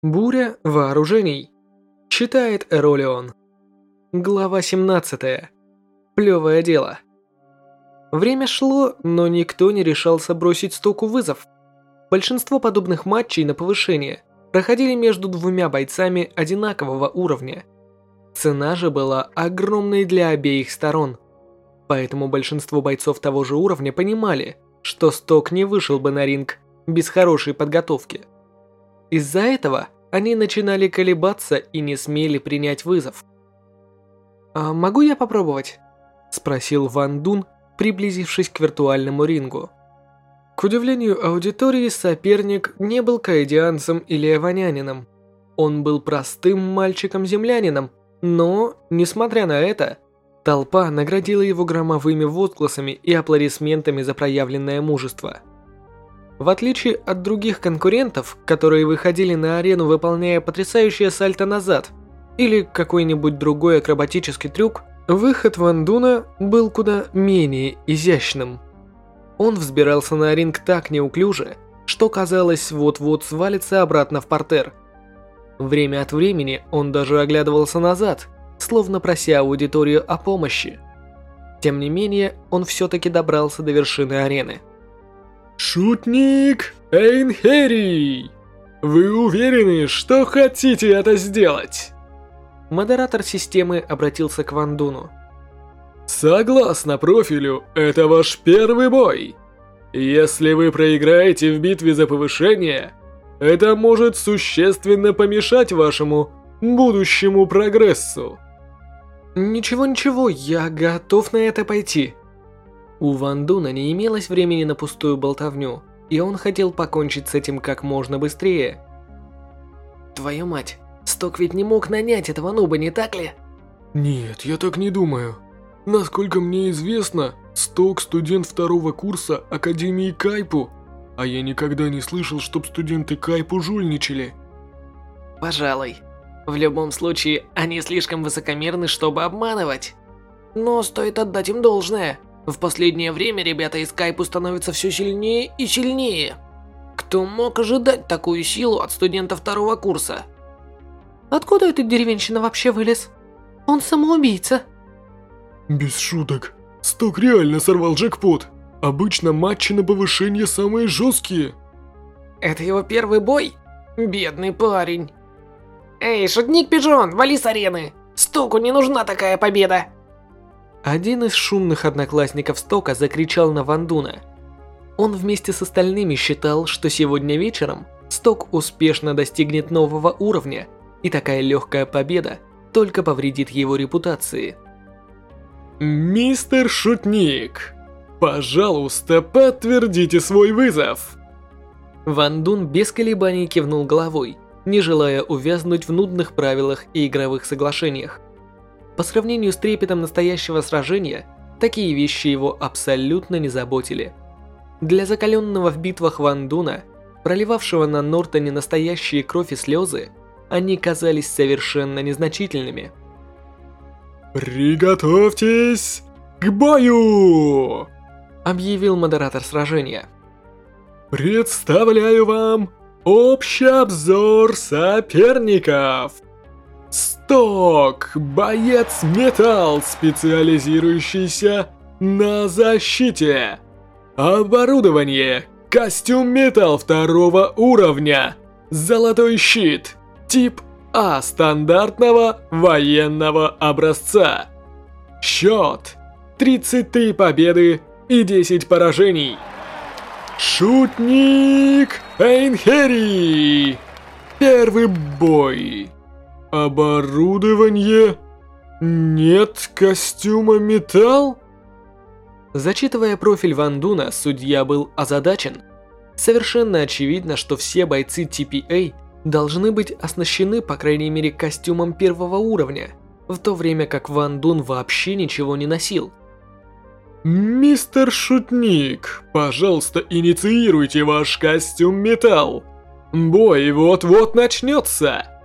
Буря вооружений. Читает Эролион. Глава 17. Плевое дело. Время шло, но никто не решался бросить стоку вызов. Большинство подобных матчей на повышение проходили между двумя бойцами одинакового уровня. Цена же была огромной для обеих сторон. Поэтому большинство бойцов того же уровня понимали, что сток не вышел бы на ринг без хорошей подготовки. Из-за этого они начинали колебаться и не смели принять вызов. «А могу я попробовать?» – спросил Ван Дун, приблизившись к виртуальному рингу. К удивлению аудитории, соперник не был каэдианцем или эванянином. Он был простым мальчиком-землянином, но, несмотря на это, толпа наградила его громовыми возгласами и аплодисментами за проявленное мужество. В отличие от других конкурентов, которые выходили на арену, выполняя потрясающее сальто назад или какой-нибудь другой акробатический трюк, выход Ван Дуна был куда менее изящным. Он взбирался на ринг так неуклюже, что казалось вот-вот свалится обратно в портер. Время от времени он даже оглядывался назад, словно прося аудиторию о помощи. Тем не менее, он все-таки добрался до вершины арены. «Шутник Эйнхери! Вы уверены, что хотите это сделать?» Модератор системы обратился к Вандуну. «Согласно профилю, это ваш первый бой. Если вы проиграете в битве за повышение, это может существенно помешать вашему будущему прогрессу». «Ничего-ничего, я готов на это пойти», у Ван Дуна не имелось времени на пустую болтовню, и он хотел покончить с этим как можно быстрее. «Твою мать, Сток ведь не мог нанять этого нуба, не так ли?» «Нет, я так не думаю. Насколько мне известно, Сток студент второго курса Академии Кайпу, а я никогда не слышал, чтоб студенты Кайпу жульничали». «Пожалуй. В любом случае, они слишком высокомерны, чтобы обманывать. Но стоит отдать им должное». В последнее время ребята из Кайпу становятся все сильнее и сильнее. Кто мог ожидать такую силу от студента второго курса? Откуда этот деревенщина вообще вылез? Он самоубийца. Без шуток. Сток реально сорвал джекпот. Обычно матчи на повышение самые жесткие. Это его первый бой? Бедный парень. Эй, шутник Пижон, вали с арены. Стоку не нужна такая победа. Один из шумных одноклассников Стока закричал на Вандуна. Он вместе с остальными считал, что сегодня вечером Сток успешно достигнет нового уровня, и такая легкая победа только повредит его репутации. «Мистер Шутник, пожалуйста, подтвердите свой вызов!» Ван Дун без колебаний кивнул головой, не желая увязнуть в нудных правилах и игровых соглашениях. По сравнению с трепетом настоящего сражения, такие вещи его абсолютно не заботили. Для закаленного в битвах Ван Дуна, проливавшего на Нортоне настоящие кровь и слезы, они казались совершенно незначительными. «Приготовьтесь к бою!» объявил модератор сражения. «Представляю вам общий обзор соперников!» Сток, боец металл, специализирующийся на защите. Оборудование, костюм металл второго уровня, золотой щит, тип А стандартного военного образца. Счет 33 победы и 10 поражений. Шутник Эйнхери. Первый бой. Оборудование? Нет костюма металл? Зачитывая профиль Ван Дуна, судья был озадачен. Совершенно очевидно, что все бойцы TPA должны быть оснащены по крайней мере костюмом первого уровня, в то время как Ван Дун вообще ничего не носил. «Мистер Шутник, пожалуйста, инициируйте ваш костюм металл. Бой вот-вот начнется!»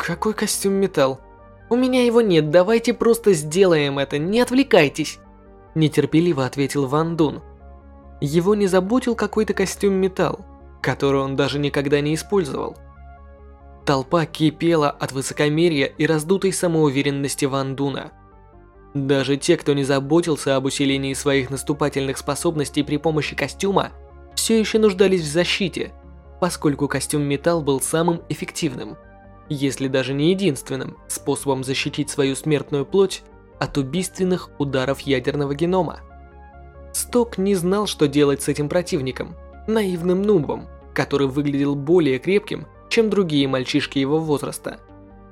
Какой костюм металл? У меня его нет, давайте просто сделаем это, не отвлекайтесь. Нетерпеливо ответил Ван Дун. Его не заботил какой-то костюм металл, который он даже никогда не использовал. Толпа кипела от высокомерия и раздутой самоуверенности Ван Дуна. Даже те, кто не заботился об усилении своих наступательных способностей при помощи костюма, все еще нуждались в защите, поскольку костюм металл был самым эффективным, если даже не единственным способом защитить свою смертную плоть от убийственных ударов ядерного генома. Сток не знал, что делать с этим противником, наивным нубом, который выглядел более крепким, чем другие мальчишки его возраста.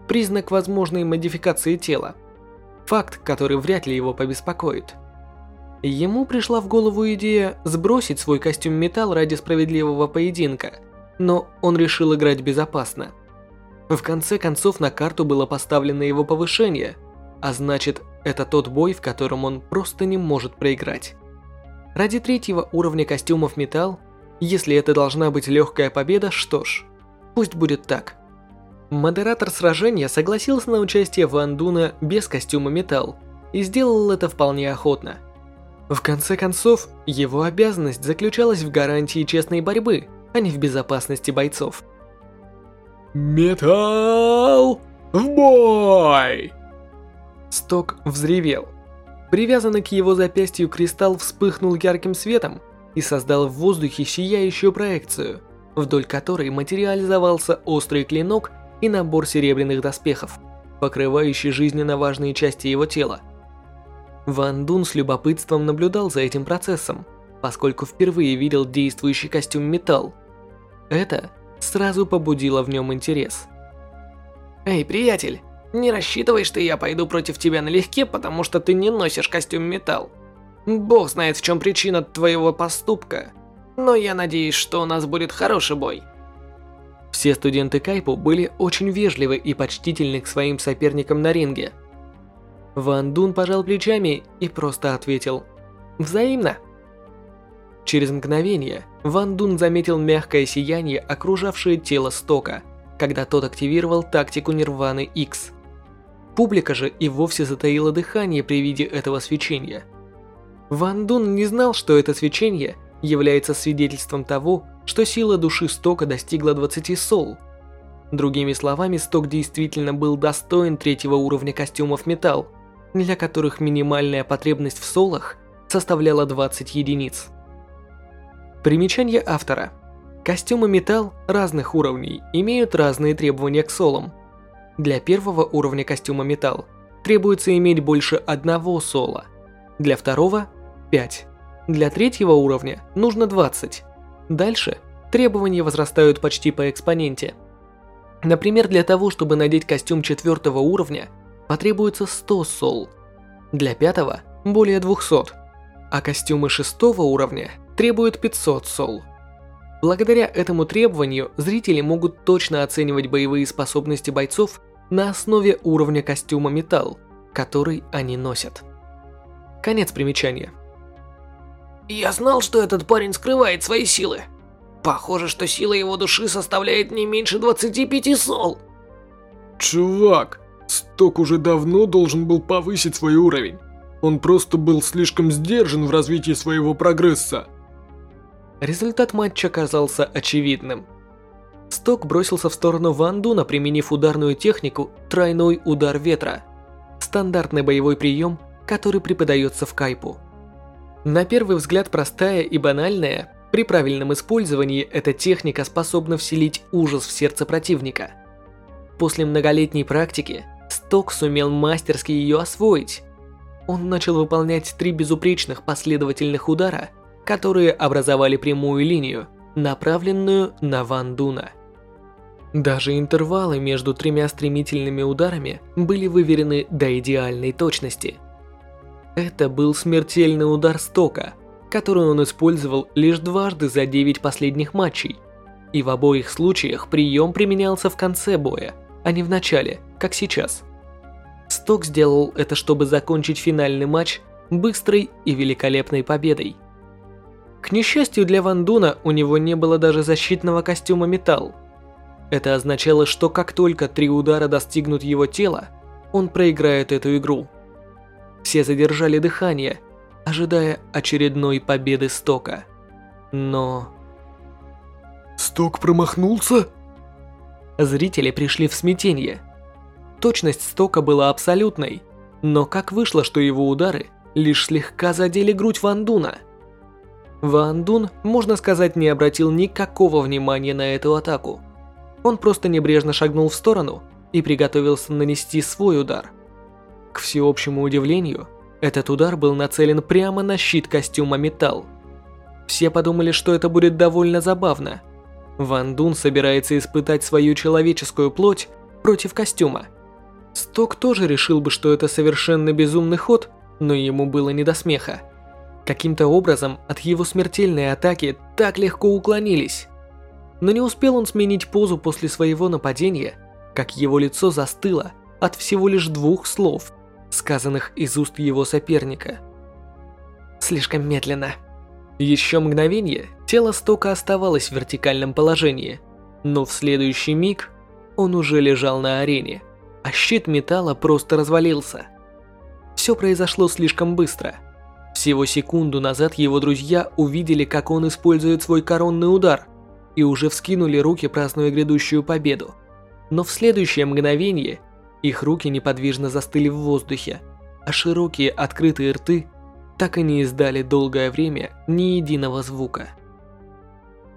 Признак возможной модификации тела. Факт, который вряд ли его побеспокоит. Ему пришла в голову идея сбросить свой костюм металл ради справедливого поединка, но он решил играть безопасно. В конце концов на карту было поставлено его повышение, а значит, это тот бой, в котором он просто не может проиграть. Ради третьего уровня костюмов металл, если это должна быть легкая победа, что ж, пусть будет так. Модератор сражения согласился на участие Ван Дуна без костюма металл и сделал это вполне охотно. В конце концов, его обязанность заключалась в гарантии честной борьбы, а не в безопасности бойцов. Металл в бой! Сток взревел. Привязанный к его запястью кристалл вспыхнул ярким светом и создал в воздухе сияющую проекцию, вдоль которой материализовался острый клинок и набор серебряных доспехов, покрывающий жизненно важные части его тела. Ван Дун с любопытством наблюдал за этим процессом, поскольку впервые видел действующий костюм металл. Это сразу побудило в нем интерес. «Эй, приятель, не рассчитывай, что я пойду против тебя налегке, потому что ты не носишь костюм металл. Бог знает, в чем причина твоего поступка, но я надеюсь, что у нас будет хороший бой». Все студенты Кайпу были очень вежливы и почтительны к своим соперникам на ринге. Ван Дун пожал плечами и просто ответил «Взаимно». Через мгновение Ван Дун заметил мягкое сияние, окружавшее тело Стока, когда тот активировал тактику Нирваны X. Публика же и вовсе затаила дыхание при виде этого свечения. Ван Дун не знал, что это свечение является свидетельством того, что сила души Стока достигла 20 сол. Другими словами, Сток действительно был достоин третьего уровня костюмов металл, для которых минимальная потребность в солах составляла 20 единиц. Примечание автора. Костюмы металл разных уровней имеют разные требования к солам. Для первого уровня костюма металл требуется иметь больше одного сола. Для второго – 5. Для третьего уровня нужно 20. Дальше требования возрастают почти по экспоненте. Например, для того, чтобы надеть костюм четвертого уровня, потребуется 100 сол. Для пятого – более 200. А костюмы шестого уровня требуют 500 сол. Благодаря этому требованию зрители могут точно оценивать боевые способности бойцов на основе уровня костюма металл, который они носят. Конец примечания. Я знал, что этот парень скрывает свои силы. Похоже, что сила его души составляет не меньше 25 сол. Чувак, Сток уже давно должен был повысить свой уровень. Он просто был слишком сдержан в развитии своего прогресса. Результат матча оказался очевидным. Сток бросился в сторону Ван Дуна, применив ударную технику «Тройной удар ветра». Стандартный боевой прием, который преподается в кайпу. На первый взгляд простая и банальная, при правильном использовании эта техника способна вселить ужас в сердце противника. После многолетней практики Сток сумел мастерски ее освоить. Он начал выполнять три безупречных последовательных удара, которые образовали прямую линию, направленную на Ван Дуна. Даже интервалы между тремя стремительными ударами были выверены до идеальной точности. Это был смертельный удар Стока, который он использовал лишь дважды за 9 последних матчей. И в обоих случаях прием применялся в конце боя, а не в начале, как сейчас. Сток сделал это, чтобы закончить финальный матч быстрой и великолепной победой. К несчастью для Ван Дуна, у него не было даже защитного костюма металл, это означало, что как только три удара достигнут его тела, он проиграет эту игру. Все задержали дыхание, ожидая очередной победы Стока. Но... Сток промахнулся? Зрители пришли в смятение. Точность стока была абсолютной, но как вышло, что его удары лишь слегка задели грудь Ван Дуна? Ван Дун, можно сказать, не обратил никакого внимания на эту атаку. Он просто небрежно шагнул в сторону и приготовился нанести свой удар. К всеобщему удивлению, этот удар был нацелен прямо на щит костюма металл. Все подумали, что это будет довольно забавно. Ван Дун собирается испытать свою человеческую плоть против костюма. Сток тоже решил бы, что это совершенно безумный ход, но ему было не до смеха. Каким-то образом от его смертельной атаки так легко уклонились. Но не успел он сменить позу после своего нападения, как его лицо застыло от всего лишь двух слов, сказанных из уст его соперника. Слишком медленно. Еще мгновение тело Стока оставалось в вертикальном положении, но в следующий миг он уже лежал на арене, а щит металла просто развалился. Все произошло слишком быстро. Всего секунду назад его друзья увидели, как он использует свой коронный удар, и уже вскинули руки, празднуя грядущую победу. Но в следующее мгновение их руки неподвижно застыли в воздухе, а широкие открытые рты так и не издали долгое время ни единого звука.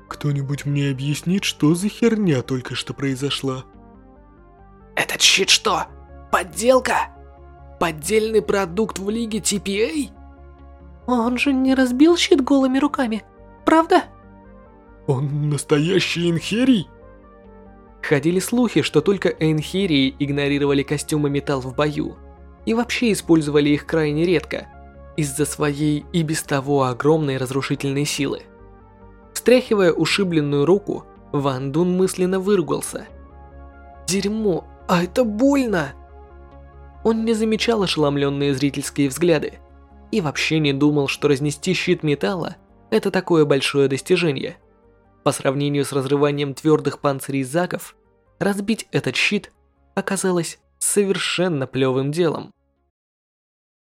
Кто-нибудь мне объяснит, что за херня только что произошла? Этот щит что, подделка? Поддельный продукт в лиге TPA? Он же не разбил щит голыми руками, правда? Он настоящий инхерий? Ходили слухи, что только Энхирии игнорировали костюмы металл в бою и вообще использовали их крайне редко из-за своей и без того огромной разрушительной силы. Встряхивая ушибленную руку, Ван Дун мысленно выругался. «Дерьмо, а это больно!» Он не замечал ошеломленные зрительские взгляды и вообще не думал, что разнести щит металла – это такое большое достижение – по сравнению с разрыванием твердых панцирей загов, разбить этот щит оказалось совершенно плевым делом.